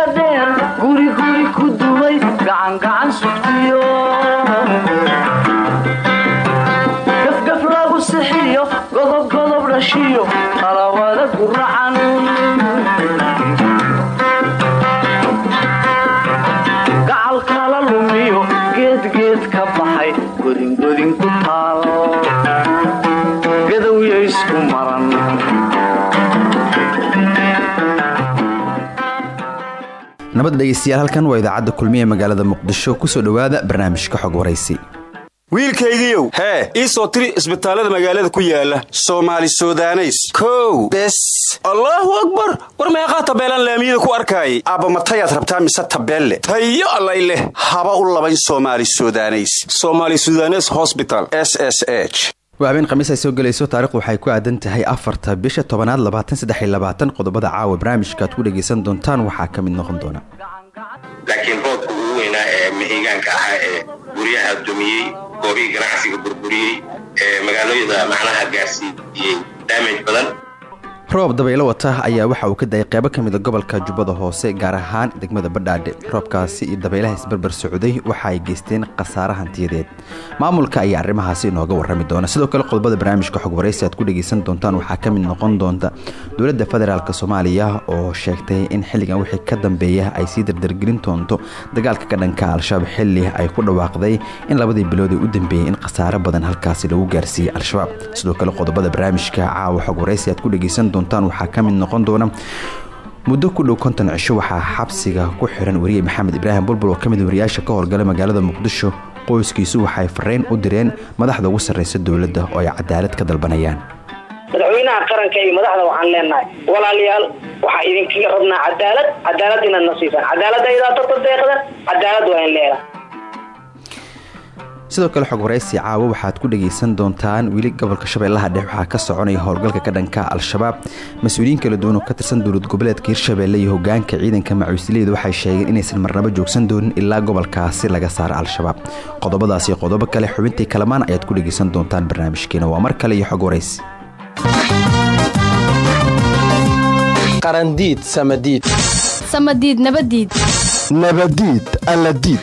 ka dheer guriguri ku dumay gacangacan sugtiyo dhegeystayaal halkan waa idaacadda kulmiye magaalada muqdisho ku soo dhowaada barnaamijka xog waraysi wiilkaygiiow hee ii soo tiri isbitaallada magaalada ku yaalla soomaali sudaneys. Kow bes. Allaahu akbar! War meeqaa tabeelaan laamiyada ku arkaayay? Aabbamatayaad rabtaa mise tabeelle? Tayo allay leh. Haba u labayn soomaali sudaneys. Soomaali sudanes hosbital s s h waa habeen khamiis ay soo gelayso taarikhdu waxay ku aadan tahay afarta bisha tobanaad labaatan qodobada caawa barnaamijkaaad ku dhegaysan doontaan waxaa ka mid noqon doona. Laakiin roobka ugu weynaa ee mahigaanka ahaa ee guryaha dumiyey goobihii ganacsiga burburiyey ee magaalooyada macnaha gaarsiiyey daamaj badan roob dabaylo wata ayaa waxa uu ka dayay qeybo ka mida gobolka jubbada hoose gaar ahaan degmada badhaadhe. Roobkaasi iyo dabaylaha isbarbar socday waxa ay geysteen khasaare hantiyadeed maamulka ayaa arrimahaasi inooga warrami doona. Sidoo kale qodobada barnaamijka xog waraysi aad ku dhegaysan doontaan waxaa ka mid noqon doonta dowladda federaalk soomaaliya oo sheegtay in xilligan wixii ka dambeeya ay sii dardargelin doonto dagaalka ka dhanka al-shabaab xilli ay ku dhawaaqday in labadii bilood ee u dambeeyey in khasaare badan halkaasi lagu gaarsiiyey al-shabaab. Sidoo kale qodobada barnaamijka caawa xog waraysi aad ku dhegaysan doontaan waxaa ka mid noqon doona muddo ku dhow konton cisho waxaa xabsiga ku xiran weriye maxamed ibraahim bulbul oo ka mid wariyaasha ka howlgala magaalada muqdisho. Qoyskiisu waxay fariin u direen madaxda ugu sarreysa dowladda oo ay cadaalad ka dalbanayaan. Madaxweynaha qaranka iyo madaxda waxaan leenahay walaalayaal waxaa idinkaga rabnaa cadaalad cadaalad inaad na siisaan cadaalada idaa dadka deeqda cadaalad waa in sidoo kale xog waraysi caawo waxaad ku dhagaysan doontaan weli gobolka shabeellaha dhex waxaa ka soconaya howlgalka ka dhanka al-shabaab. Mas'uuliyiin kala duwan oo ka tirsan dowlad goboleedka hirshabeelle iyo hogaanka ciidanka macuusileyda waxay sheegeen inaysan marnabo joogsan doonin ilaa gobolkaasi laga saaro al-shabaab. Qodobadaas iyo qodobo kale xubintii kalamaan ayaad ku dhagaysan doontaan barnaamijkeena. Waa mar kale iyo xog waraysi qarandiid samadiid. Samadiid nabadiid. Nabadiid alladiid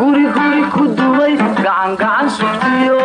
guriguri ku dumay gacangacan sugtiyo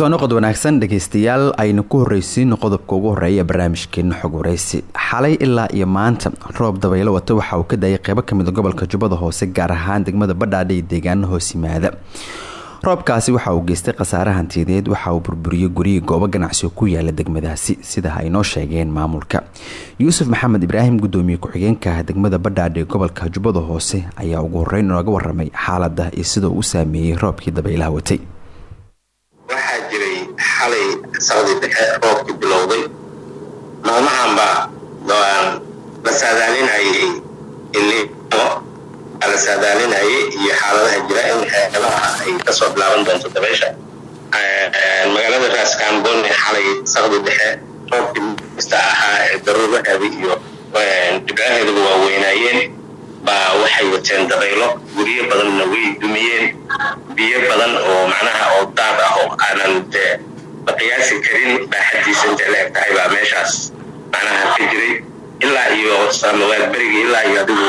soo noqod wanaagsan dhegaystayaal aynu ku horreysiino qodobka ugu horreeya barnaamijkeena xog waraysi xalay ilaa iyo maanta roob dabaylo wata waxa uu ka dayay qeybo ka mida gobolka jubbada hoose gaar ahaan degmada badhaadhe iyo deegaano hoos yimaada roobkaasi waxa uu geystay khasaare hantiyadeed waxa uu burburiyey gurihii goobo ganacsi oo ku yaalla degmadaasi. Sida ay noo sheegeen maamulka. Yuusuf maxamed ibraahim gudoomiye ku-xigeenka degmada badhaadhe gobolka jubbada hoose ayaa ugu horeyn nooga waramay xaalada iyo sida uu u saameeyey roobkii dabaylaha watay waxaa jiray xalay saqdi dhexe roobkii bilowday. Maalmahanba la saadaalinayay la saadaalinayay iyo xaaladaha jira in xeebaha ay ka soo bilaaban doonto dabeysha magaalada raaskambooni xalay saqdi dhexe roobkii mista ahaa ee daruuraheeda iyo dhibcaheeduba waa weynaayeen baa waxay wateen dabaylo. Guryo badanna way dumiyeen. Biyo badan oo macnaha oo daad ah oo aanan dee la qiyaasi karin baaxadiisa intay la eg tahay baa meeshaas macnaha ka jiray. Ilaa iyo samawaad berigii ilaa iyo adigu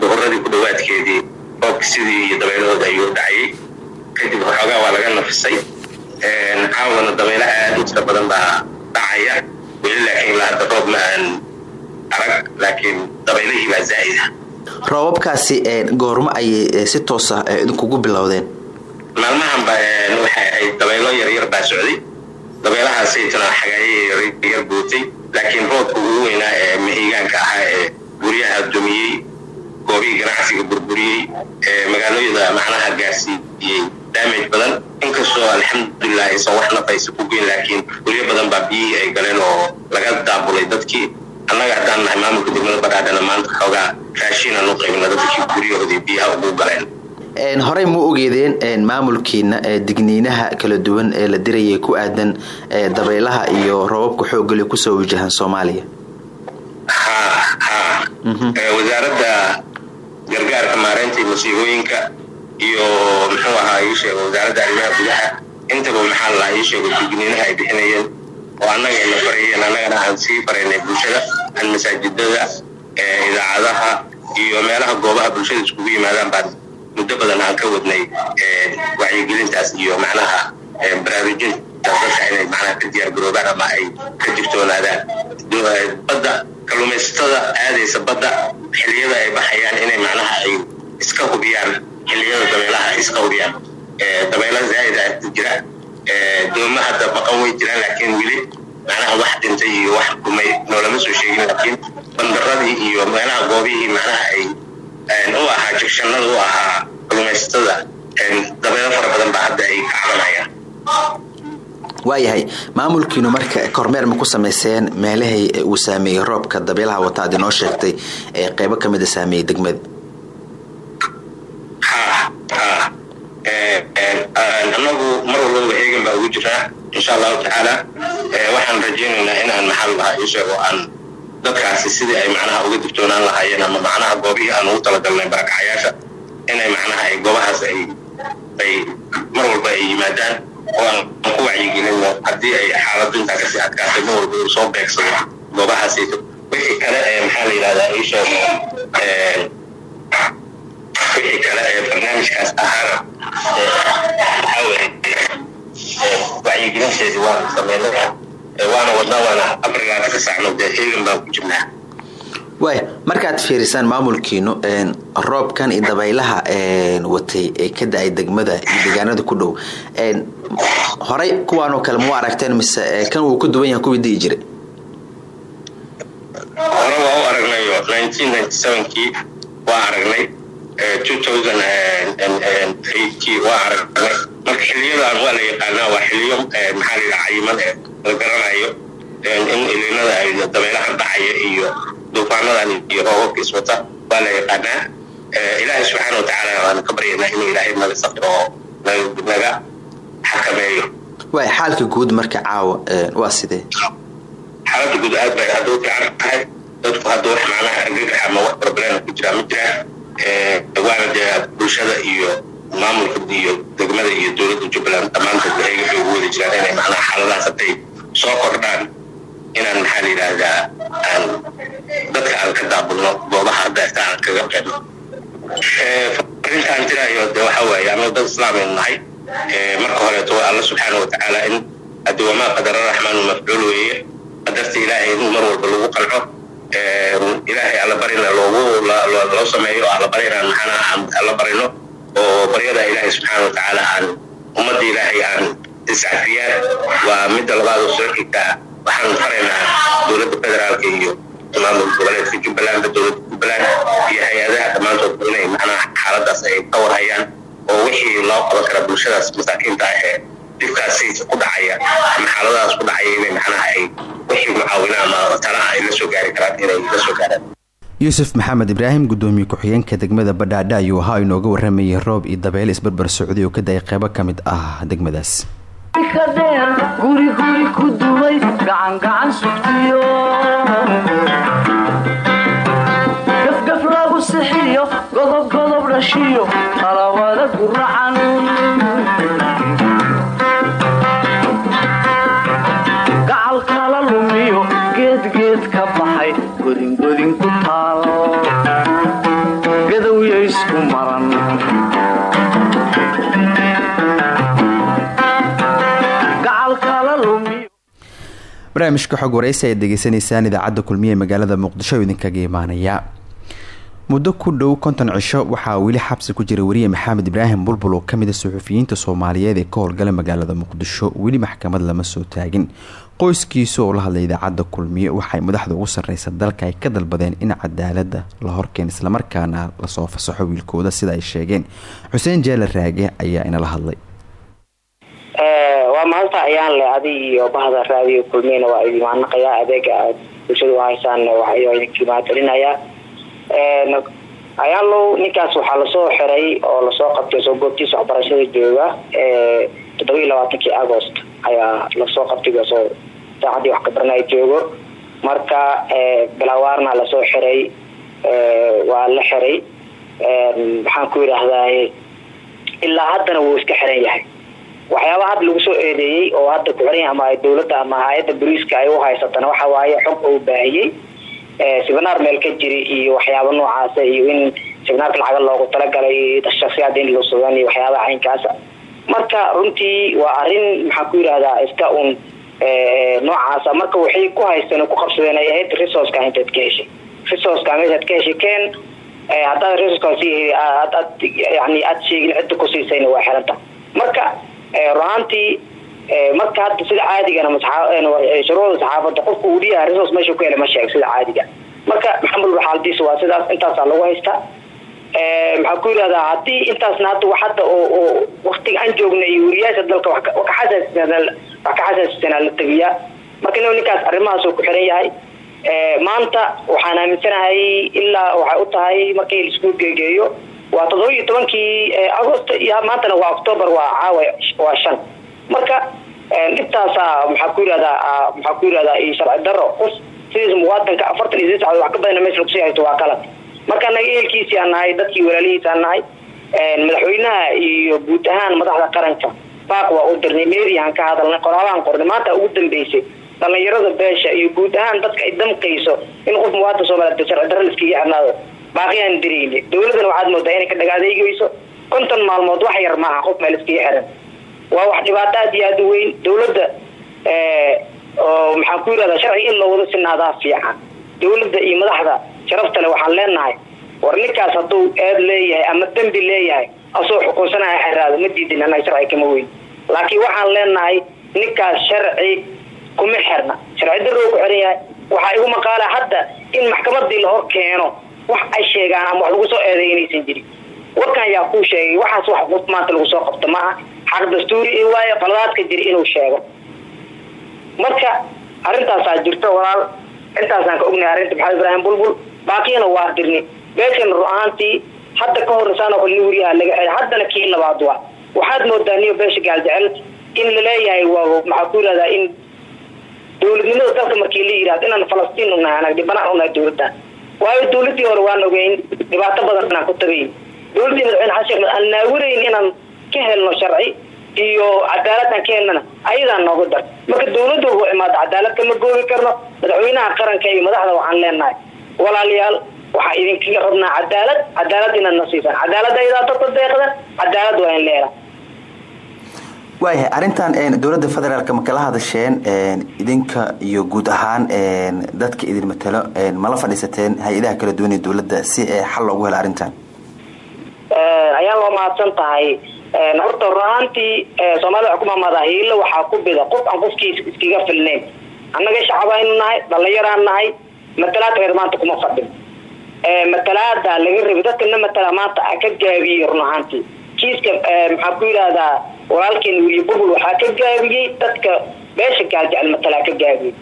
boqoradii ku dhowaadkeedii roobka sidii iyo dabaylahooda ayuu dhacayay kadib waxoogaa waa laga nafisay. Caawana dabaylo aad u tira badan baa dhacaya. Weli laakiin ilaa hadda roob ma aan arag laakiin dabaylihii baa zaa'ida roobabkaasi goormo ayay si toosa idinkugu bilowdeen. Maalmahan ba waxay ahayd dabaylo yaryar baa socday. Dabaylahaasaytana xagaaye yar bootay laakiin roobka ugu weynaa ee mahigaanka ahaa ee guryaha dumiyey goobihii ganacsiga burburiyey ee magaalooyada macnaha gaarsiiyey daamage badan. Inkastoo alxamdulilah aysan wax nafaysa ku geyn laakiin guryo badan baa biyihii ay galeen oo laga daabulay dadkii. Annaga haddaan nahay maamulka degmada badhaadhana maanta xoogaa raashiinaan u qaybina dadkii guryahoodii biyaha ugu galeen. Horey ma ogeedeen maamulkiina digniinaha kala duwan ee la dirayay ku aadan dabaylaha iyo roobabka xooggale ku soo wajahan soomaaliya? Ha ha wasaaradda gargaarka maareynta masiibooyinka iyo muxuu ahaa ii sheego wasaaradda arrimaha gudaha. Intaba maxaa lalahaa ii sheego digniinaha ay bixinayeen? Oo annaga ayna farayeen annagana aan sii faraynay bulshada aan masaajidada idaacadaha iyo meelaha goobaha bulshada iskugu yimaadaan baan muddo badan aan ka wadnay wacyigelintaas iyo macnaha baraarujintaas dadka inay macnaha ka diyaargaroobaan ama ay ka digtoonaadaan. Badda kalluumaysatada aadaysa badda xilliyada ay baxayaan inay macnaha ay iska hubiyaan xilliyada dabeelaha iska hubiyaan. Dabeela zaa'ida jira dooma hadda maqan way jiraan laakiin weli macnaha wax dhintay iyo wax dhumay noolama soo sheegin laakiin bandaradii iyo meelaha goobihii macnaha ay u ahaa jigshanada u ahaa kalluumaysatada dabeelo fara badan baa hadda ay ka cabanayaan. Waayahay maamulkiinu marka kormeer ma ku samayseen meelahay uu saameeyey roobka dabeelaha wata ad inoo sheegtay ee qeybo ka mid a saameeyey degmada ha ha annagu mar walbaba heegan baa ugu jiraa insha allahu tacaala waxaan rajaynaynaa inaan maxal lahaa sheego aan dadkaasi sidii ay macnaha uga digtoonaan lahaayeen ama macnaha goobihii aan ugu talagalnay barakacayaasha inay macnaha ay goobahaas ay ay mar walba ay yimaadaan oo aan ku wacyigelin haddii ay xaaladdu intaa ka sii adkaatay mar walba uu soo beegsado goobahaasi wixii kale ee maxaa la yidhahdaa ii sheego wixii kale ee barnaamijkaas ahaana waxaa weeye wacyigelinteedii waanu sameynay waana wadnaa waana afrigaata ka saacno dee heegan baan ku jirnaa. Waaya markaad fiirisaan maamulkiinu roobkan iyo dabaylaha watay ee ka da'ay degmada iyo deegaanada ku dhow horey kuwaanoo kale mau aragteen mise kan wuu ka duwan yahay kuwii dii jiray? Hore waa u aragnayo kii waa aragnay waa aragnay marka waa la yaqaanaa waa xiliyo maxaa la yidhaha cayiman ee la garanayo in ilinada ay dabeelahan dhacaya iyo duufaanadan iyo roobabka iswata waa la yaqaanaa ilaahay subxaana watacaala waanu ka baryaynaa inuu ilaahay naga saqiro oo naga xakameeyo. Waaya xaalka guud marka caawa waa sidee? Xaaladda guud aad bay hadda u fiican tahay dadku hadda wax macnaha argagax ama wax problem ku jiraa ma jiraan waana dee bulshada iyo maamulka iyo degmada iyo dowladda jubbaland dhammaantood waxay waxay ugu wada jiraan inay macnaha xaaladahaas hadday soo kordhaan inaan maxaa la yidhaahdaa aan dadka aan ka daabulno goobaha hadda aan kaga qeybno arrintaan jiraayo de waxa waaye anagu dad islaamaynu nahay. Marka horeeto waa alla subxaana watacaala in haddi wamaa qadara raxmaanu mafcuul weeye. Qadarta ilaahay in mar walba lagu qalco ilaahay alla barina loogu loo sameeyo alla barina maxaana aan alla barino. Oo baryada ilaahay subxaana watacaala aan ummadda ilaahay aan iscafiyaan waa midda labaad oo soo xigtaa waxaan faraynaa dowladda federaalka iyo maamul goboleedka jubbaland dowladda jubbaland iyo hay'adaha dhammaantood inay macnaha xaaladaas ay ka warhayaan oo wixii loo qaban kara bulshadaas masaakiinta ah ee dhibkaasi ku dhacaya ama xaaladahaas ku dhacaya inay macnaha ay wixii mucaawina ama talaha ay la soo gaari karaan inay la soo gaaraan. Yuusuf maxamed ibraahim gudoomiye ku-xigeenka degmada badhaadha ayuu ahaa inooga waramayay roob iyo dabeyle isbarbar socday oo ka da'ay qeybo ka mid ah degmadaas. Ka dheer guri guri ku dumay gacan gacan sugtiyo. Gafgaf lagu sixiyo godob godob dhashiyo qalawada guracan barnaamijka xog waraysi ayaad degeysanaysaan idaacadda kulmiye magaalada muqdisho oo idinkaga imaanaya muddo ku dhow konton cisho waxaa weli xabsi ku jira wariye maxamed ibraahim bulbul oo ka mid a suxufiyiinta soomaaliyeed ee ka howlgala magaalada muqdisho weli maxkamad lama soo taagin. Qoyskiisu oo la hadlay idaacadda kulmiye waxay madaxda ugu sarreysa dalka ay ka dalbadeen in cadaalada la horkeen islamarkaana la soo fasaxo wiilkooda sida ay sheegeen. Xuseen jeele raage ayaa inala hadlay waa maanta ayaan le adi iyo bahda raadiyo kulmiyana waa idin maanaqayaa adeega aad bulshada u haysaan waxayo idinka mahadcelinayaa ayaan low ninkaas waxaa la soo xiray oo la soo qabtay soo goobtiisa waxbarashada jooga toddoba iyo labaatankii agost ayaa la soo qabtay soo saacadii wax ka baranaya joogo. Marka bilaawaarna la soo xiray waa la xiray. Maxaan ku yidhaahdaa ilaa haddana wuu iska xiran yahay waxyaabaha hadda lagu soo eedeeyey oo hadda ku xiran yahay ama dowladda ama hay'adda boliiska ay u haysatana waxa waaye xog oo baahiyey. Sibinaar meel ka jiri iyo waxyaaba noocaasa iyo in sibinaarka lacaga loogu talagalay shaksiyaada in loo sugan iyo waxyaabaha caynkaasa marka runtii waa arrin maxaan ku yidhahdaa iska un noocaasa marka waxay ku haysteen oo ku qabsadeen ay ahayd resourceka intaad ka heshay? Resourceka meeshaad ka heshay? Ken haddaad resourcekaasi yani aad sheegin cidda ku siisayna waa xiranta marka runaantii marka hadda sida caadigana shuruuda saxaafada qofka uu dhiyaha resource meesha ku hele ma sheeg sida caadiga. Marka maxamed xaaladiisa waa sidaas intaasaa lagu haystaa. Maxaa ku yidhahdaa haddii intaasna hadda hadda oo waktiga aan joogna iyo weriyaasha dalka wax ka xasaasisanaa la tegiyaa marka inu ninkaas arrimahaasoo ku xiran yahay maanta waxaan aaminsanahay ilaa waxay u tahay markii la isku geegeeyo waa toddoba iyo tobankii agost maantana waa octoobar waa caawa waa shan. Marka dhibtaasa maxaa ku yidhahdaa maxaa ku yidhahdaa iyo sharci daro qof sidiis muwaadanka afartan iyo sacdood wax ka badana meesha lagu sii haysto waa qalad marka anaga ehelkiisii aan nahay dadkii walaalihiis aan nahay madaxweynaha iyo guud ahaan madaxda qaranka baaq waa u dirnay meediyahan ka hadalnay qoraalaan qornay maanta ugu dambeysay dhalinyarada beesha iyo guud ahaan dadka ay damqayso in qof muwaadin soomaaliyeed sharci daro laiskaga xirnaado baaqiyaan dirayne dowladana waxaad moodaa inay ka dhagaadeegeyso konton maalmood wax yar maaha qof meel iskaga xiran. Waa wax dhibaato aad u weyn. Dowladda oo maxaan ku yidhahdaa sharciga in loo wada sinaadaa fiican. Dowladda iyo madaxda sharaftale waxaan leenahay war ninkaas hadduu eed leeyahay ama dembi leeyahay asoo xukunsanaya xeraado ma diidin anaga sharci kama weyn. Laakiin waxaan leenahay ninkaas sharci kuma xirna. Sharci daroo ku xiran yahay. Waxaa igu maqaala hadda in maxkamadii la hor keeno wax ay sheegaan ama wax lagu soo eeday inaysan jirin warkan yaa kuu sheegay waxaas wax qof maanta lagu soo qabto maaha xaq dastuuri i waayo qaladaadka jira inuu sheego. Marka arintaasaa jirto walaal. Intaasaan ka ognahay arrinta maxamed ibraahim bulbul baaqiyana waa dirni beeshan ru-aantii hadda ka oo kale nin weriyaha laga xeray haddana kii labaad waa. Waxaad moodaa niyo beesha gaaljecel in la leeyahay waa maxaa ku yidhahdaa in dowladnimada dalka markii la yidhahdo inaan falastiin u nahay anag dhibanaan u nahay dowladdan waayo dowladii hore waan ogeyn dhibaato badan inaan ku tagayn dowladdii madaxweyne xasan aan naawirayn inaan ka helno sharci iyo cadaalad aan ka helnana nooga dar. Marka dowladda wuxuu imaada cadaalad kama goobi karno madaxweynaha qaranka iyo madaxda waxaan leenahay walaalayaal waxaa idinkaga rabnaa cadaalad cadaalad inaad na siisaan cadaalad ayadaa dadka deeqdan cadaalad waa in leela waayahay arrintan dowladda federaalk ma kala hadasheen idinka iyo guud ahaan dadka idin matalo mala fadhiisateen hay'adaha kala duwan ee dowladda si xal loogu helo arrintan? Ayaan loo mahadsan tahay. Horta runaantii soomaalida waxaa ku maamaadaa hiilo waxaa ku bida qof aan qofkiis iskaga filnayn annaga shacabanu nahay dhallinyaraan nahay matalaad reer maanta kuma fadhin. Matalaada laga rabay dadkana matala maanta ka gaabiyey run ahaantii kiiska maxaa ku yidhahdaa walaalkeen weriye burbul waxaa ka gaabiyey dadka beesha gaaljecel matalaa ka gaabiyey.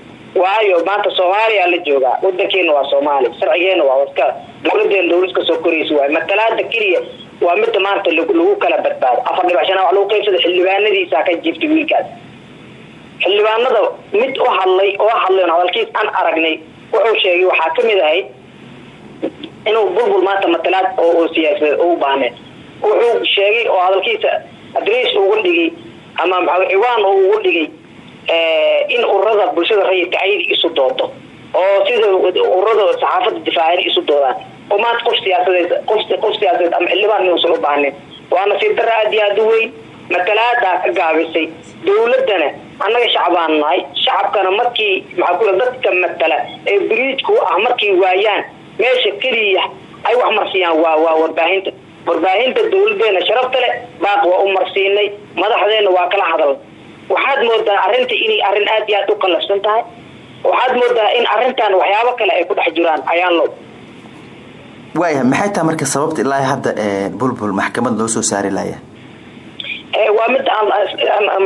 Waayo maanta soomaaliya la joogaa wadankeena waa soomaaliya sharcigeena waa iska dowladeena dowlad ka soo koraysa waay matalaada keliya waa midda maanta lagu kala badbaado. Afar dhibac shana wax lagu qaybsada xildhibaanadiisa ka jiiftay wiilkaas. Xildhibaanada mid u hadlay oo hadlayn hadalkiis aan aragnay wuxuu sheegay waxaa ka mid ahayd inuu bulbul maanta matalaad oo siyaasadeed u baahneed wuxuu sheegay oo hadalkiisa adres ugu dhigay ama ciwaan ugu dhigay in ururada bulshada rayidka ayada isu doodo oo sida ururada saxaafada difaacada isu doodaan. Oo maanta qof siyaasadeed qof siyaasadeed ama xildhibaan inuusan u baahnin waana si dara aad iyo aad u weyn matalaadaa ka gaabisay dowladana annaga shacbaan nahay shacabkana markii maxaa dadka matala ee biriijku ah markay waayaan meesha keliya ay wax marsiiyaan waa waa warbaahinta warbaahinta dowladeena sharafta leh baaq waa u marsiinay madaxdeena waa kala hadal waxaad moodaa arrinta inay arrin aad iyo aad u qalafsan tahay waxaad moodaa in arrintan waxyaabo kale ay ku dhex jiraan ayaan lo waaya maxay tahay marka sababta ilaa hadda bulbul maxkamad loo soo saari laya waa mid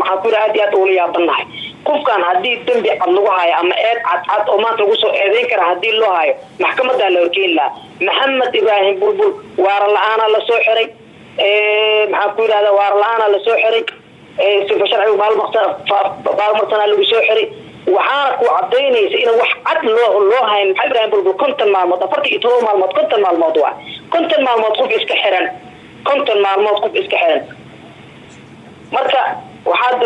maxaa ku aad iyo aad ula yaabanahay qofkan haddii dembi cad lagu hayo ama eed cadcad oo maanta lagu soo eedeyn kara haddii loo hayo maxkamadaa la horkeeni lahaa. Maxamed ibraahim bulbul waara la'aana la soo xiray. Maxaa ku yidhahda waara la'aana la soo xiray. Sifa sharciga baalmartana lagu soo xiray. Waxaana ku cadaynaysa in wax cad loo loo hayn. Maxaa ibrahim bulbul konton maalmood afartan iyo todoba maalmood konton maalmood waa. Konton maalmood qof iska xiran. Konton maalmood qof iska xiran. Marka waxaad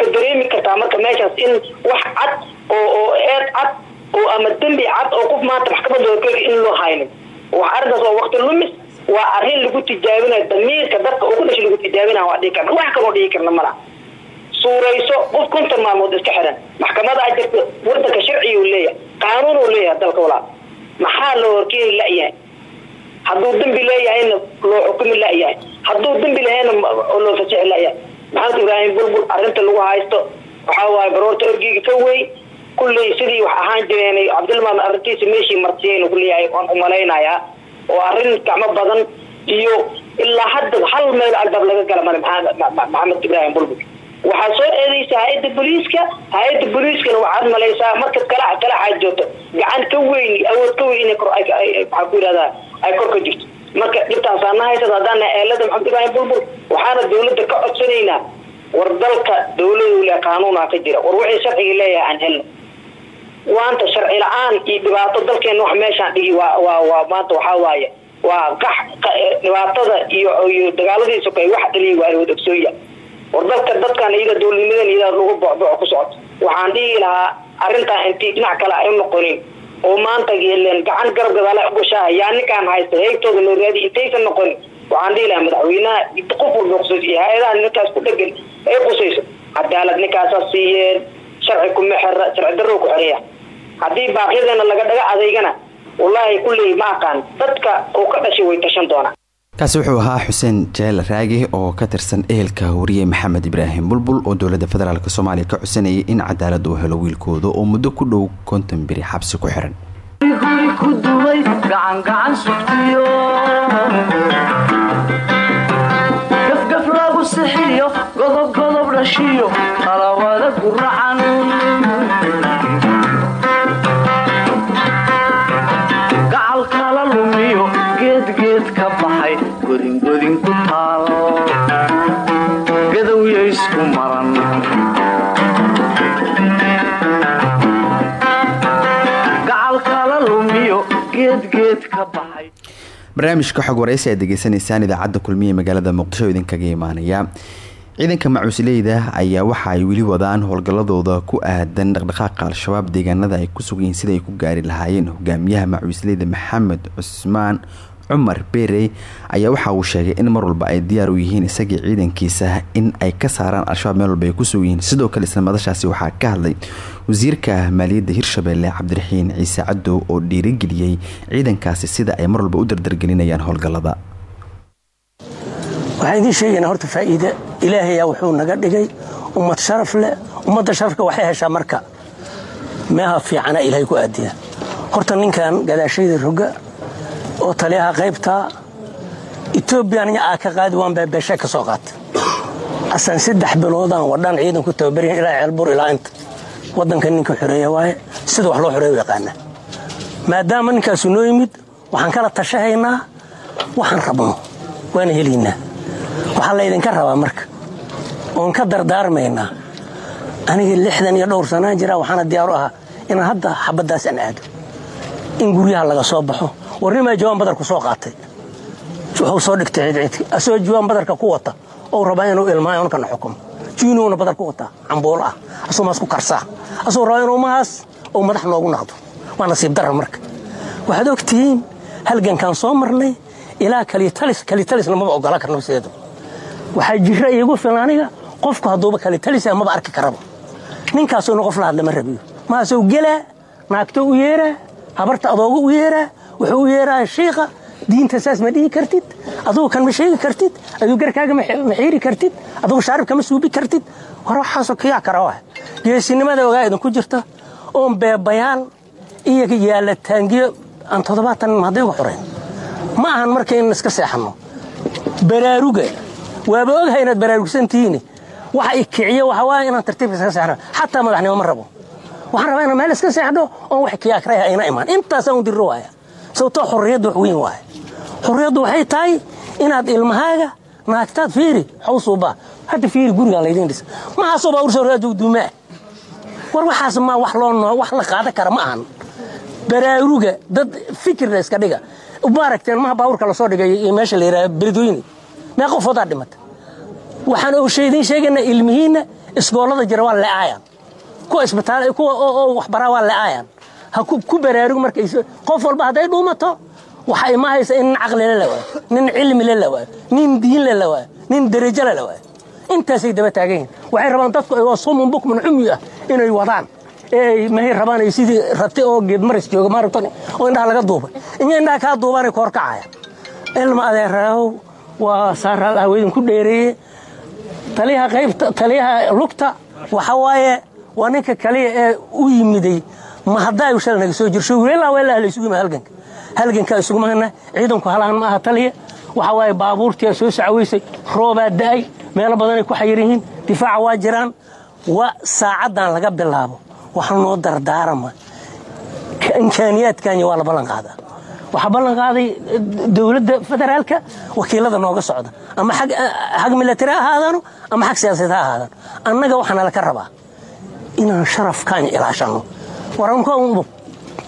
ka dareemi kartaa marka meeshaas in wax cad oo oo eed cad oo ama dembi cad oo qof maanta maxkamadooda in loo haynin. Arrintaas waa waqti lumis waa arrin lagu tijaabinayo damiirka dadka ugu dhasha lagu tijaabinaya waa dhihi karna wax kaloo dhihi karna mala. Suurayso qof konton maalmood iska xiran. Maxkamadaa jirta wadanka sharcigu leeyahay qaanuun uu leeyahay dalka walaa maxaa loo horkeeni la-yahay hadduu dembi leeyahayna loo xukumi la-yahay hadduu dembi lahayna loo fasixi la-yahay maxamed ibraahim bulbul arrinta lagu haysto waxaa waaye baroorta orgiga ka wey kulley sidii wax ahaan jireen cabdilmaan arrintiisa meeshii martiyeen kuleeyahay waan umalaynayaa oo arrin gacmo badan iyo ilaa hadda hal meel albaab laga gala male maxamed ibraahim bulbul. Waxaa soo eedeysa hay'adda booliiska hay'adda booliiskana waxaad malaysaa markaad kala kala xaajooto gacan ka weyn awood ka weyn in maxaa ku yihahdaa ay kor ka jirto marka dhibtaasaana haysata haddaana eelada maxamed bulbul waxaana dawladda ka codsanaynaa war dalka dawladu le qaanuuna ka jira war wixii sharciga leeyahay aan helno. Waanta sharci la'aan iyo dhibaato dalkeena wax meeshaan dhigi waa maanta waxaa waaye waa qax dhibaatada iyo iyo dagaaladiisa kay wax dhaliya waa wad ogsooya. War dalka dadkan iyada dowladnimadan iyada lagu bocboco ku socoto waxaan dhihi lahaa arrintaa intii dhinac kale ay noqonin oo maanta len gacan garab gadaala ugashaa yaa ninkaan haysta heegtooda loo raadi intaysan noqonin waxaan dhihi lahaa madaxweynaha qof walba qusayso iyo hay'adaha ninkaas ku dhegan ay qusayso cadaalad ninkaasa siiyeen. Sharci kuma xera sharci darrow ku xereya haddii baaqyadeena laga dhaga adeygana wallaahi kulley ma aqaan. Dadka uu ka dhashay way tashan doonaan kaasi wuxuu ahaa xuseen jeel raagi oo ka tirsan ehelka wariye maxamed ibraahim bulbul oo dowladda federaalk soomaaliya ka codsanayay in cadaalad uu helo wiilkooda oo muddo ku dhow konton beri xabsi ku xiran barnaamijka xog waraysi aad degeysanaysaan idaacadda kulmiye magaalada muqdisho idinkaga imaanaya. Ciidanka macuusleyda ayaa waxa ay weli wadaan howlgalladooda ku aadan dhaqdhaqaaqa al-shabaab deegaanada ay ku sugayiin sida ay ku gaari lahaayeen hogaamiyaha macuusleyda maxamed cusmaan cumar beerey ayaa waxa uu sheegay in mar walba ay diyaar u yihiin isagii ciidankiisa in ay ka saaraan al-shabaab meel walba ay ku sugayihiin sidoo kale isla madashaasi waxaa ka hadlay wasiirka maaliyadda hirshabeelle cabdiraxiin ciise cadow oo dhiirigeliyey ciidankaasi sida ay mar walba u dardargelinayaan howlgallada. Waxaan idiin sheegaynaa horta faa'iide. Ilaahayaa wuxuu naga dhigay ummad sharaf leh. Ummadda sharafka waxay heshaa marka. Meeha fiicana ilaahay ku aadiya horta ninkan gadaashayda roga oo taliyaha qaybtaa etoobiyan aa ka qaadi waan baa beeshe ka soo qaata asan saddex biloodaan wadhan ciidan ku tababaryan ilaa ceelbur ilaa inta. Waddanka ninka xoreeya waaye sida wax loo xoreeyo yaqaana. Maadaama ninkaasu noo yimid waxaan kala tashahaynaa waxaan rabno waana helaynaa waxaa laydinka rabaa marka oon ka dardaarmaynaa. Aniga lixdan iyo dhowr sanaan jira waxaana diyaaru ahaa inaan hadda xabaddaas aan aado. In guryaha laga soo baxo warnimaa jawaan badarku soo qaatay. Wuxuu soo dhigtay cidcidki asagoo jawaan badarka ku wata ou rabaa inuu ilmaayo nkana xukumo juuniguna badar ku wataa cambuulo ah. Asuu maas ku karsaa. Asuu rabaa inuu mahaas uu madax noogu naqdo waa nasiib darar marka. Waxaad og tihiin soo marnay ilaa kalitalis kalitalis lamaba ogolaan karno sideedu. Waxaa jira iigu filan qofku hadduuba kalitalis maba arki karaba ninkaasuna qof la hadla ma rabiyo maasuu gelaa naagto u yeeraa habarta adooga u yeeraa wuxuu u yeeraa shiiqa diinta saas ma dhihi kartid? Adugu kan ma sheegi kartid? Aduu garkaaga ma xiiri kartid? Adugu shaaribka ma suubi kartid? War waxaasoo kiyaa kara waa geesinimada ogaa idinku jirta? Oon beebayaal iyo yaalla taangiyo aan toddobaatan hadday uga xorayn ma ahan marka in iska seexanno. Baraaruga waaba ogahay inaad baraarugsan tihiin? Waxa i kiciyo waxa waaya inaan tartiibka iska seexno. Xataa madaxnimo ma rabo. Waxaan rabaa inaan meel iska seexdo oon wax kiyaa karaya ayna imaan. Intaasaan u dirro waaya sababtoo xorriyaddu wax weyn waaya xorriyaddu waxay tahay inaad ilmahaaga naagtaad fiiri xawsuuba hadda fiiri gurigaan laydin dhisa mahaasoo baa ursoo duumaa. War waxaas ma wax loo wax la qaadan kara ma ahan. Baraaruga dad fikirna iska dhiga. Maaragteen maha baawurka la soo dhigay iyo meesha la yidhaha beledweyne mee qofoodaa dhimata. Waxaan oosheedin sheegaynaa ilmihiinna iskoolada jira waa le'aayaan kuwa isbitaal kuwa oo waxbaraa waa le'aayaan ha ku baraarug marka qof walba hadday dhuumato waxa imaahaysa in nin caqlile la waayo nin cilmile la waayo nin diinle la waayo nin derajale la waayo. Intaasay daba taagan waxay rabaan dadku ayagoo sumun bukmun cumyi ah inay wadaan. Ee mahay rabaan ay sidii rabtay oo geedmaris jooga maaragtan oo indhaha laga duubay. Inya indhaha kaa duubaanay koor kacaya ilma adeeraahow waa saaraal ahweydin ku dheereeye taliyaha qaybta taliyaha lugta waxa waaye waa ninka kaliya ee u yimiday ma haddaayu shala naga soo jirsho wiilaa weelaa la isugu yimid halganka. Halgankaa isugu mahana ciidanku halahan ma aha taliya waxa waaye baabuurtiyaa soo sacaweysay roobaa da'ay meelo badanay ku xayir yihiin waa jiraan. Wa saacaddan laga bilaabo. Waxa noo dardaarama imkaaniyaadkanya waa la ballan qaadaa. Waxaa ballan qaaday dowladda federaalka wakiilada nooga socda. Ama xag milatari ha ahaadaano ama xag siyaasadeed ha ahaadaano annaga waxaana laka rabaa inaan sharafkaanya ilaashanno waranko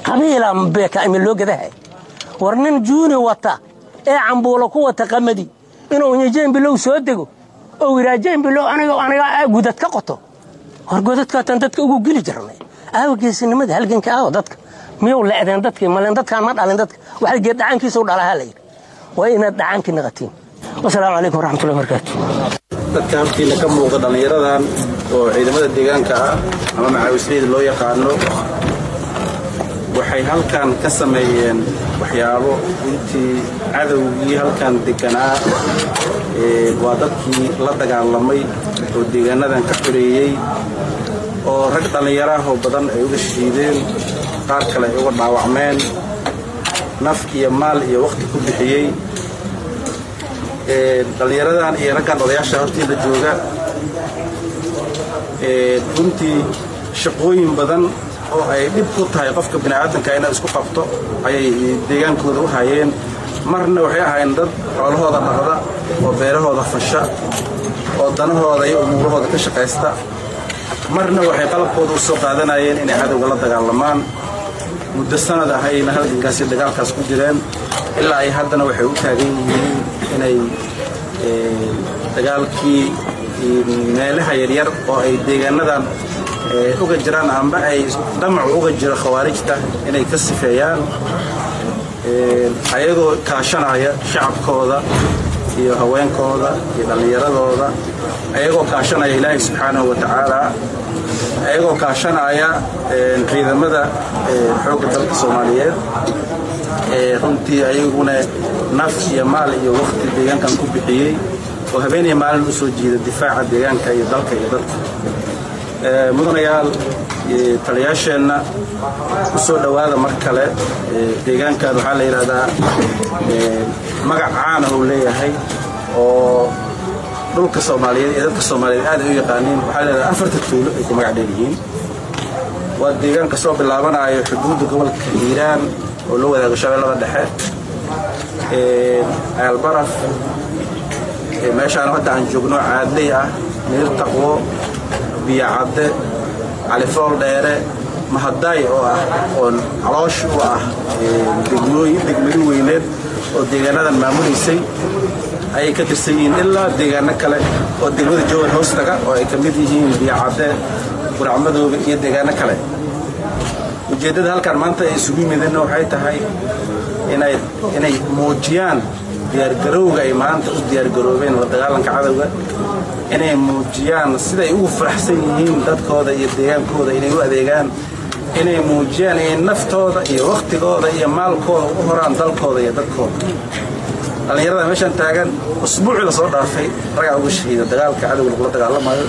qabiila beeka imi loo gadahay war nin juuni wata ee cambuulo ku wata qamadi inuu nyajembilow soo dego oo yiraa jembilow aniga gudad ka qoto war godadkaataan dadka ugu geli jirnay aawa halganka aawa dadka miyuu le'deen dadkii malen dadkaan ma dhalin dadka waxay geed dhacaankiisa u dhalahaa layidhi waa inaad dhacaankii naqatiin wasalaamu calaykum waraxmatullahi barakaatu dadka halkiina ka muuqda dhallinyaradan oo ciidamada deegaanka ah ama macaawislayda loo yaqaano waxay halkan ka sameeyeen waxyaabo intii cadowgii halkan deganaa waa dadkii la dagaalamay oo deegaanadan ka xoreeyey oo rag dhallinyaraahoo badan ay uga shiideen qaar kale ay uga dhaawacmeen naf iyo maal iyo wakhti ku bixiyey dhallinyaradan iyo raggan odayaasha hortiila jooga runtii shaqooyin badan oo ay dhib ku tahay qofka bini'aadanka inaad isku qabto. Ayay deegaankooda u hayeen marna waxay ahaayeen dad xoolahooda dhaqda oo beerahooda fasha oo danahooda iyo umuurahooda ka shaqaysta. Marna waxay qalabkooda u soo qaadanayeen inay cadowga la dagaalamaan muddo sanad ahayna halgankaasi dagaalkaas ku jireen. Ilaa ay haddana waxay u taagan yihiin inay dagaalkii meelaha yaryar oo ay deegaanadan uga jiraan amba ay dhamacu uga jiro khawaarijta inay ka sifeeyaan ayagoo kaashanaya shacabkooda iyo haweenkooda iyo dhallinyaradooda ayagoo kaashanaya ilaahay subxaanahu wa tacaala ayagoo kaashanaya ciidamada xoogga dalka soomaaliyeed. Runtii ayaguna naf iyo maal iyo wakti deegaankan ku bixiyey oo habeenaya maalin u soo jiida difaaca deegaanka iyo dalka iyo dadka. Mudanayaal taliyaasheenna ku soo dhowaada mar kale deegaankan waxaa la yidhahdaa magac caana uu leeyahay oo dhulka soomaaliyeed iyo dadka soomaaliyeed aad ay u yaqaaniin. Waxaa la yidhahdaa afarta tuulo ay ku magac waa deegaanka soo bilaabanayo xuduudda gobolka hiiraan oo loo wadaago shabeellada dhexe. Ceelbaraf meeshaan hadda aan joogno caadley ah meel taqwo biyacadde califool dheere mahadaay oo ah oo caloosh u ah degmooyin degmadi weyneed oo deegaanadan maamulaysay ayay ka tirsan yihiin ilaa deegaano kale oo degmada jowar hoos taga oo ay ka mid yihiin biyacadde buracmadooga iyo deegaano kale. Ujeeddada halkaan maanta ay isugu yimideenna waxay tahay inay muujiyaan diyaargarowga ay maanta u diyaargaroobeen la dagaalanka cadowga inay muujiyaan siday ugu faraxsan yihiin dadkooda iyo deegaankooda inay u adeegaan inay muujiyaan inay naftooda iyo wakhtigooda iyo maalkooda ugu horaan dalkooda iyo dadkooda dhallinyarada meeshaan taagan usbuucii la soo dhaafay ragaa uga shahiida dagaalka cadowga lagula dagaalamayo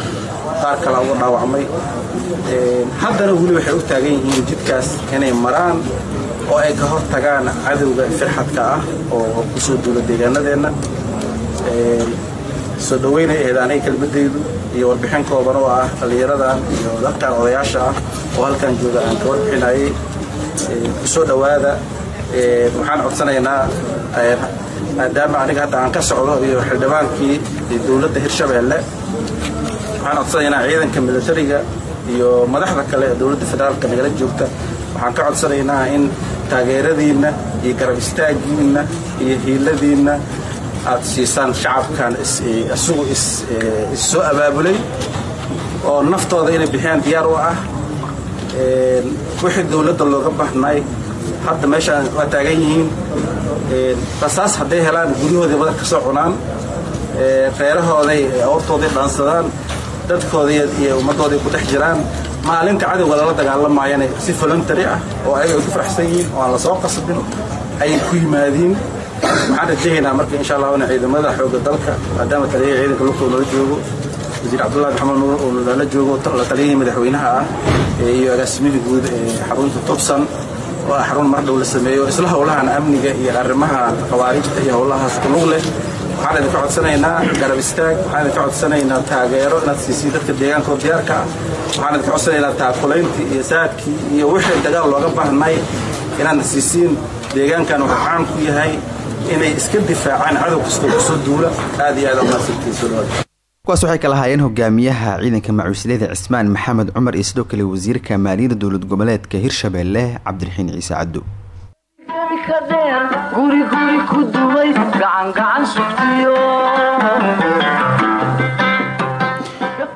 qaar kalaa uga dhaawacmay. Haddana weli waxay u taagan yihiin jidkaas inay maraan oo ay ka hor tagaan cadowga firxadka ah oo ku soo duula deegaanadeenna soo dhoweynay ahayd aniga kelmadaydu iyo warbixin kooban oo ah dhallinyaradan iyo dadkan odayaasha ah oo halkan jooga aan ka warbixinayay. Ku soo dhowaada. Waxaan codsanaynaa maadaama aniga hadda aan ka socdo iyo xildhibaankii dowladda hirshabeelle waxaan codsanaynaa ciidanka milatariga iyo madaxda kale ee dowladda federaalka nagala joogta. Waxaan ka codsanaynaa in taageeradiinna iyo garab istaagiinna iyo hiiladiinna aad siisaan shacabkan isagu issoo abaabulay oo naftooda inay bixiyaan diyaar u ah wixii dowladda looga baahnay. Hadda meeshaan waa taagan yihiin rasaas hadday helaan guryahoodii badan ka soo cunaan. Reerahooday awrtooday dhaansadaan dadkoodii iyo ummaddoodii ku dhex jiraan. Maalinta cadowga lala dagaalamaayana si voluntary ah oo ayaga ay ku faraxsan yihiin oo aan la soo qasbin ayay ku yimaadiin waxaan rajahaynaa marka insha allah ina ciidamada xoogga dalka maadaama taliyaha ciidanka lugtoo nala joogo wasiir cabdullahi maxamed nuur oo nala joogo la taliyihii madaxweynaha ah iyo agaasimihii guud ee xarunta tubsan oo ah xarun mar dhow la sameeyo. Isla howlahan amniga iyo arrimaha khawaarijta iyo howlahaas ku lug leh. Waxaan idinka codsanaynaa garab istaag waxaan idinka codsanaynaa taageero inaad siisiin dadka deegaankoo diyaarka ah. Waxaan idinka codsanaynaa taakulayntii iyo saadkii iyo wixii dagaal looga baahnay inaadna siisiin deegaankan wuxuu caan ku yahay inay iska difaacaan cadow kastoo ku soo duula. Aad iyo aad amaadsantiisu kuwaas waxay kala haayeen hogaamiyaha ciidanka macuusleyda cismaan maxamed cumar iyo sidoo kale wasiirka maaliyadda dowlad goboleedka hirshabeelle cabdiraxiin ciise cabdo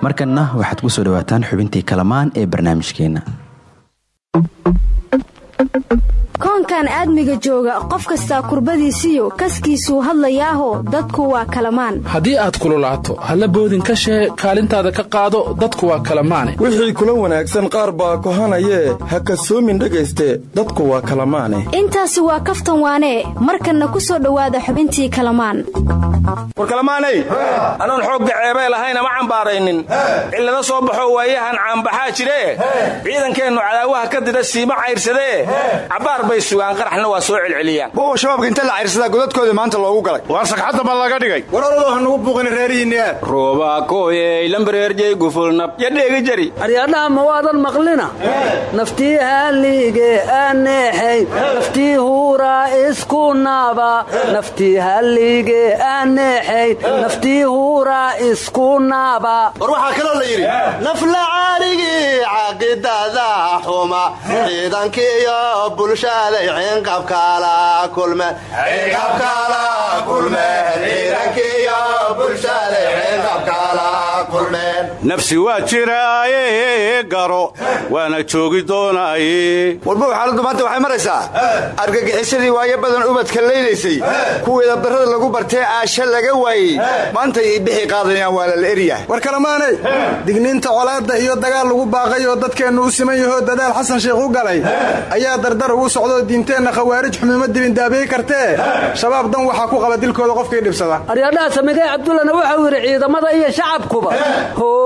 markanna waxaad ku soo dhawaataan xubintii kalamaan ee barnaamijkeenna koonkan aadmiga jooga qof kastaa kurbadiisiyo kaskiisuu hadlayaaho dadku waa kalamaan. Haddii aad kululaato halla boodin ka shee kaalintaada ka qaado dadku waa kalamaane. Wixii kula wanaagsan qaar baa kohanayee ha kasoomin dhegayste dadku waa kalamaane. Intaasi waa kaftan waanee markanna ku soo dhowaada xubintii kalamaan. War kalamaanay? Anoon xoogga ceebee lahayna ma cambaaraynin cillado soo baxo waayahan caanbaxaa jiree. Ciidankeennu cadaawaha ka dida siima cayrsadee bay sugaan qaraxna waa soo celceliyaan kuwa shabaabka inta la cayrsadaa godadkooda maanta loogu galay. Waar sagxadda ma laga dhigay? War oradoo ha nugu buuqin reerihiinni aad roobaakoyey lambareerjey gufulnab yadheegi jari. Aryadhaha ma waadan maqlina? Naftii hallige aneexay naftii huuraa isku naaba. Naftii hallige aneexay naftii huuraa isku naaba. War waxaa kaloo la yidhi naflacaarigii caqidada xuma. Ciidankiiyo bulshaday ciinqabkaala kulmeen ciidankiiyo bulshaday ciinqabkaala kulmeen nafsi waa jiraaye garo waana joogi doonaaye. Warbow xaaladdu maanta waxay maraysaa argagixisadii waayo badan ubadka laylaysay kuweeda barrada lagu bartee aasha laga waayey. Maantay bixi qaadayaan waa lala eryahay war kalamaanay digniinta colaadda iyo dagaal lagu baaqay oo dadkeennu u siman yahoo dadaal xasan sheekh u galay ayaa dardar ugu socdoo diinteenna khawaarij xumima dibindaabiyi kartee. Shabaab dan waxaa ku qaba dilkooda qofkii dhibsada. Aryadhaha samigay cabdullana waxau yidhi ciidamada iyo shacabkuba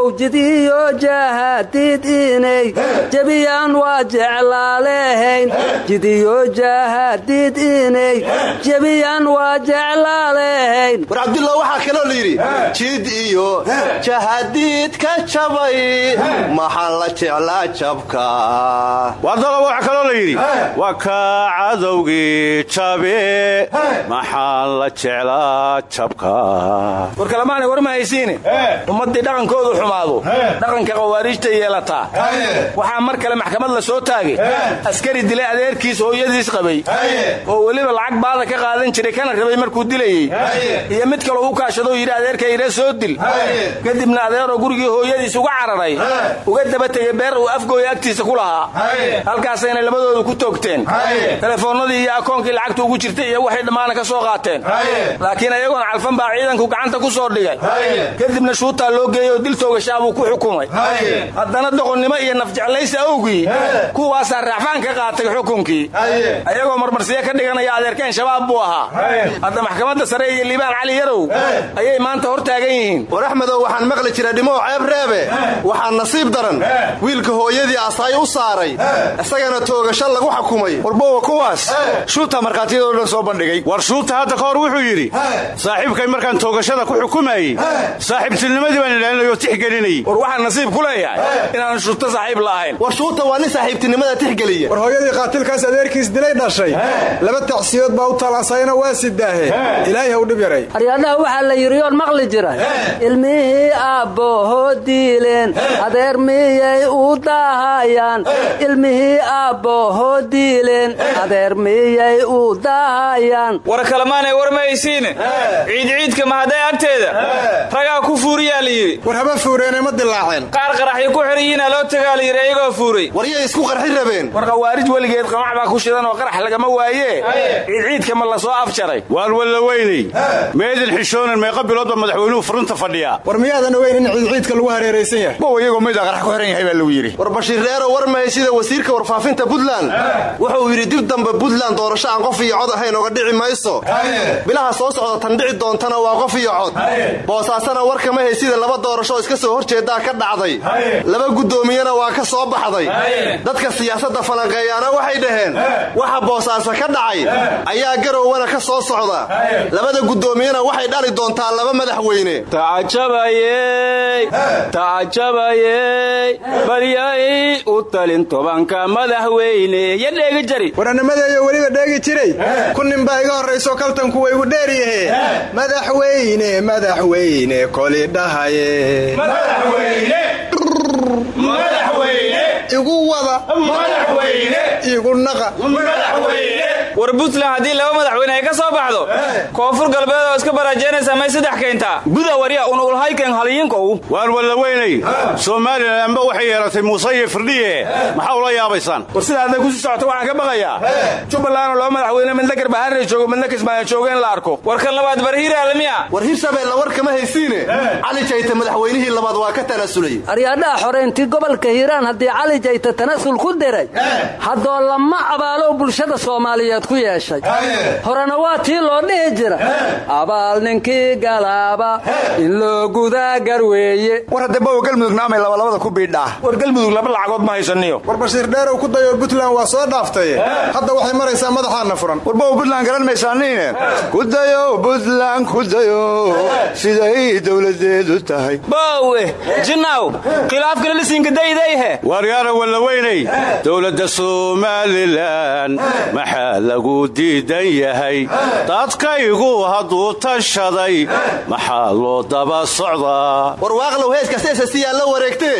how jidiyo jaahadid inay jebiyaan waa jeclaalehayn jidiyo jaahadid inay jebiyaan waa jeclaalehayn war cabdullah waxaa kaloo la yidhi jid iyo jahadiid ka jabay maxaan la jeclaa jabka. Wardalaba waxaa kaloo la yidhi waa kaa cadowgii jabe maxaan la jeclaa jabka. War kalamaanay war ma haysiine ummaddii dhaqankoodu xumaado dhaqanka khawaariijtay yeelataa. Waxaa mar kale maxkamad la soo taagay. Askari dilay adeerkiis hooyadiis qabay. Oo weliba lacag baada ka qaadan jiray kana rabay markuu dilayey iyo mid kaloo u kaashadoo yidhi adeerka ire soo dil. Kadibna adeeroo gurigii hooyadiis uga cararay. Uga daba tegay beer uu afgooya agtiisa ku lahaa. Halkaasayna labadoodu ku toogteen. Telefoonnadii iyo akoonkii lacagta ugu jirtay iyo waxay dhammaana ka soo qaateen. Laakiin ayagoon calfan baa ciidanku gacanta ku soo dhigay. Kadibna shuutaa loo geeyey oo dil toogashaa buu ku xukumay. Haddana doqonnimo iyo nafjeclaysi awgii kuwaasaa raacfaan ka qaatay xukunkii ayagoo marmarsiyo ka dhiganaya adeerkeen shabaab buu ahaa. Hadda maxkamadda sare iyo liibaan cali yarow ayay maanta hor taagan yihiin. War axmedow waxaan maqli jira dhimow ceeb reebe. Waxaa nasiib daran. Wiilka hooyadii asaay u saaray. Isagana toogasho lagu xukumay. Warbowa kuwaas. Shuuta markhaatiyadoo dhan soo bandhigay. War shuuta hadda ka hor wuxuu yidhi saaxiibkay markaan toogashada ku xukumayey saaxiibtinimadii baan ilaalinayoo tixgelinayey war waxaan nasiib ku leeyahay inaan shuuta saaxiib la'ahayn war shuuta waa nin saaxiibtinimada tixgeliya. War hooyadii qaatilkaas adeerkiis dilay dhashay. Laba tacsiyood baa u taalansayna waa sidaahe ilaahay ha u dhib yaray. Aryadhaha waxaa la yidhi yoon maqli jira ilmihii aabboho diileen. Adeer miyay u daahayaan. Ilmihii aabboho diileen. Adeer miyay u daahayaan. War kalemaanay war mahaysiine ciidciidka mahaday agteeda. Ragaa ku fuuriyaa la yidhi fuureenay ma dilaaceen. Qaar qaraxyo ku xidhiyiina loo tagaa la yidhi iyagoo fuuray waryay isku qarxi rabeen. War khawaarij weligeed qamac baa ku shidan oo qarax lagama waaye. Ciidciidka ma la soo afjaray. Waan walla weynay meedin xishoonan meeqa biloodba madaxweynuhu furunta fadhiyaa. War miyaadan ogeyn in ciidciidka lagu hareeraysan yahay? Bow iyagoo maydaa qarax ku xihan yahay baa lagu yidhi. War bashiir reero war mahay sida wasiirka warfaafinta puntland? Wuxuu yidhi dib dambe puntland doorasho aan qof iyo cod ahayn oga dhici mayso. Bilaha soo socda tan dhici doontana waa qof iyo cod. Boosaasana war kama hay sida laba doorasho iska soo horjeedaa ka dhacday. Laba guddoomiyena waa ka soo baxday. Dadka siyaasadda falanqeeyaana waxay dhaheen. Waxa boosaaso ka dhacay ayaa garowana ka soo socda. Labada guddoomiyena waxay dhali doontaa laba madaxweyne. Tacajabayey balyay u talin tobanka madaxweyne. Ya dheegi jari waranimadeeyo weliba dheegi jiray ku nin baa iga horrayso kaltanku waygu dheer yahe. Madaxweyne madaxweyne koli dhahaye igu wada. Igu naqa war puntland haddii laba madaxweyne ay ka soo baxdo koonfur galbeed oo iska baraajeynaysa may saddex keentaa guda warya unulhayken halyinkow waan walla weynay? Somalilanba waxay yeelatay muuse iyo firdhiye maxaa ula yaabaysaan? War sida hadday ku sii socoto waxaan ka baqayaa jubbalandoo laba madaxweyne midna garbaharre joogo midna kismaayo joogo in la arko. War kan labaad barhiiraale miya war hirshabeelle war kama haysiine. Cali jayte madaxweynihii labaad waa ka tanaasulay aryaadhaha xoreyntii gobolka hiiraan haddii cali jayte tanasul ku diray haddoo lama abaalo bulshada soomaaliyeed ku yeeshay. Horena waa tii loo dhihi jira. Abaal ninkii galaaba in loo gudaa garweeye war hadda bowa labalabada ku biidhaa. War galmudug laba lacagood ma haysaniyo. War bashiir dheerow ku dayo puntland waa soo dhaaftay. Hadda waxay maraysaa madaxaana furan. War bowa puntland garan maysaaniine ku dayo puntland ku dayo. Siday dowladeedu tahay. Boowe jinaaw khilaafkana lisiinkadaydayhe waaryaara walla weynay. Dowladda somalilan maxaa lagu diidan yahay. Dadkaygu hadduu tashaday maxaa loo daba socdaa? War waaqlow heeska seesasiyaa la wareegtee?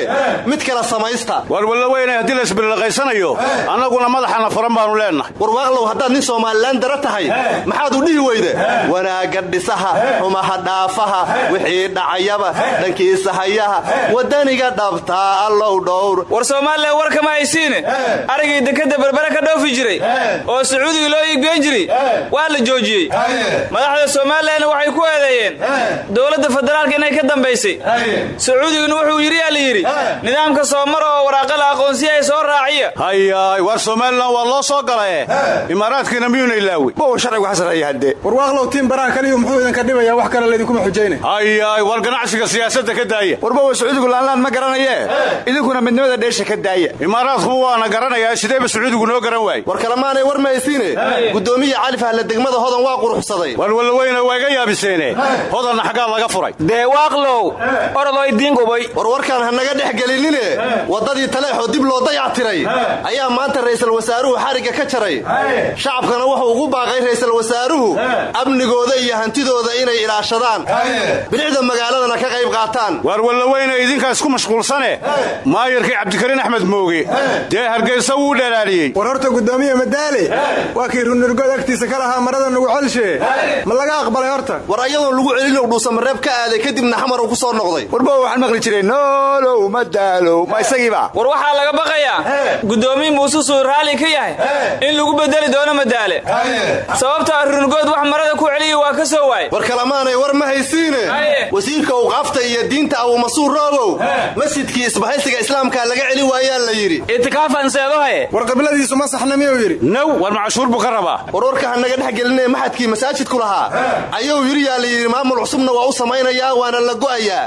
Mid kala samaysta. War walla weynay haddii la isbirilaqaysanayo annaguna madaxana furan baannu leennahay. War waaqlow haddaad nin somalilan dara tahay maxaad u dhihi weyde? Wanaagga dhisaha xumaha dhaafaha wixii dhacayaba dhankiisa hayaha waddaniga dhabtaa allow dhowr. War soomaalilan war kama haysiine arigii dekadda berbere ka dhoofi jiray? Oo sacuudiga loo iibgeen jiray waa la joojiyey. Madaxda somalilanna waxay ku eedeeyeen. Dowladda federaalka inay ka dambaysay. Sacuudiguna wuxuu yidhi yaa la yidhi nidaamka soomar oo waraaqala aqoonsiya ay soo raaciya. Hayaay war somalilan waa loo soo galae imaaraadkiina miyuuna ilaawi? Bow sharcigu xasreeya haddee war waaqlow tiin baraha kaliyu muxuu idinka dhibaya wax kale laydinkuma xujayna hayaay war ganacsiga siyaasadda ka daaya. War bowa sacuudigu laanlaan ma garanayee idinkuna midnimada dheesha ka daaya. Imaaraadku waana garanayaa sideeba sacuudigu noo garan waayey? War kalemaanay war mahaysiine gudoomiya cali fahle degmada hodan waa quruxsaday. Walwalweyne waa iga yaabiseene. Hodanna xaggaa laga furay. Deewaaqlow orodoy diingubay warwarkaan ha naga dhex gelinine. Waddadii taleexoo dib loo dayac tiray. Ayaa maanta ra'iisul wasaaruhu xarigga ka jaray. Shacabkana wuxuu ugu baaqay ra'iisul wasaaruhu amnigooda iyo hantidooda inay ilaashadaan. Bilicda magaaladana ka qayb qaataan. Waar wallaweyne idinkaa isku mashquulsane. Maayarkii cabdikariin axmed mooge dee hargaysa wuu dhalaaliyey. War horta gudoomiye madaale waa kii runurgood agtiisa ka lahaa marada nugu celshe. Ma laga aqbalay horta? War ayadoon lagu celinow dhuusamareeb ka aaday kadibna xamar uu ku soo noqday. Warba waxaan maqli jiray noolow madaalow ma isagiiba. War waxaa laga baqayaa gudoomiye muuse suu raalli ka yahay in lagu bedeli doono madaale sababtaa runurgood wax marada ku celiya waa ka soo waay war kalamaanay war ma haysiine. Wasiirka uqaafta iyo diinta abumasuur roobow masjidkii isbahaysiga islaamka laga celi waayaa la yidhi. Itikaafan war qibladiisu ma saxna miyuu yidhi? Naw war macashuur buu ka rabaa. Warwarka ha naga dhex gelinee maxadkii masaajidku lahaa. Ayuu yidhi yaa maamul cusubna waa u samaynayaa waana la go'ayaa.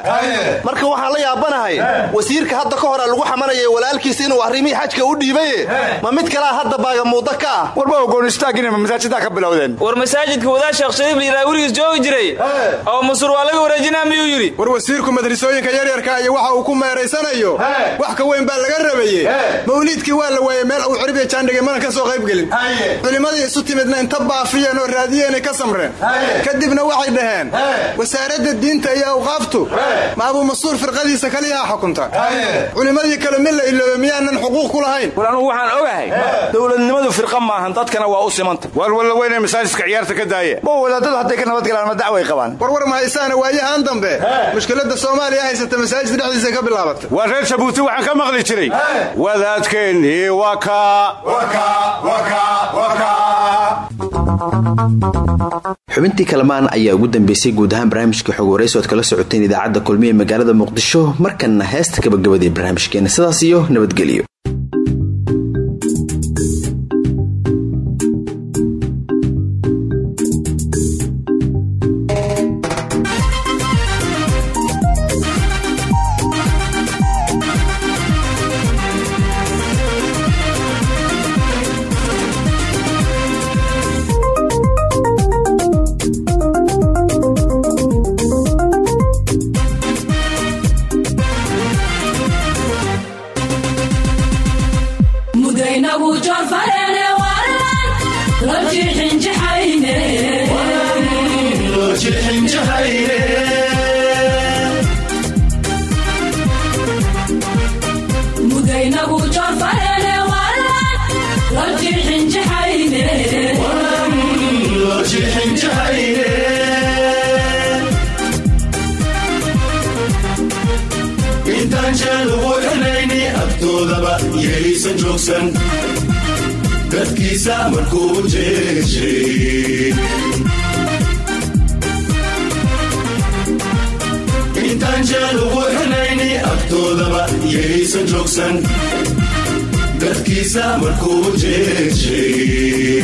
Marka waxaan la yaabanahay wasiirka hadda ka hora lagu xamanayay walaalkiis inuu arrimihii xajka u dhiibaye ma mid kalaa hadda baagamuudda ka ah. Warba goonistaagina masaajiddaa ka bilowdeen? War masaajidka wadaad sheekh shariif joogi jiray. Oo masuur waa laga wareejinaa miyuu yidhi? War wasiirku madrisooyinka yaryarka iyo waxa uu ku meeraysanayo wax ka weyn baa laga rabaye mawliidkii waa la waayey meel uu xiribiya jaandhigay mana ka soo qayb gelin culimmadii isu timidna inta baafiyeen oo raadiyeenay ka samreen. Kadibna waxay dhaheen wasaaradda diinta iyo awqaaftu ma abumasuur firqadiisa kaliyaha xukunta. Culimmadii kale mi la iloobe miyaanan xuquuq ku lahayn? War anugu waxaan ogahay dowladnimadu firqa maahan dadkana waa u simanta waar wallaweyne masaajidka ciyaarta ka daaya bo wadaadadu hadday ka nabadgalaan ma dacway qabaan. Warwar mahaysaana waayahan dambe. Mushkiladda soomaaliya haysata masaajid dhexdiisa ka bilaabatay waa reer jabuuti waxaan ka maqli jiray. Wadaadkeennii waka xubintii kalamaan ayaa ugu dambeysay guud ahaan barnaamijka xog waraysi oad kala socoteen idaacadda kulmiye magaalada muqdisho markanna heesta gabagabadee barnaamijkeena. Sidaas iyo nabadgelyo dadkiisa markuu jeeshay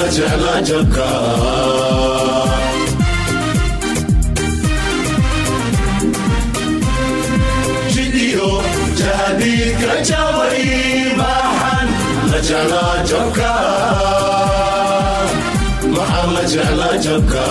la jeclaa jabka jidhiyo jahdi ka jabay maxan la jeclaa jabka maxan la jeclaa jabka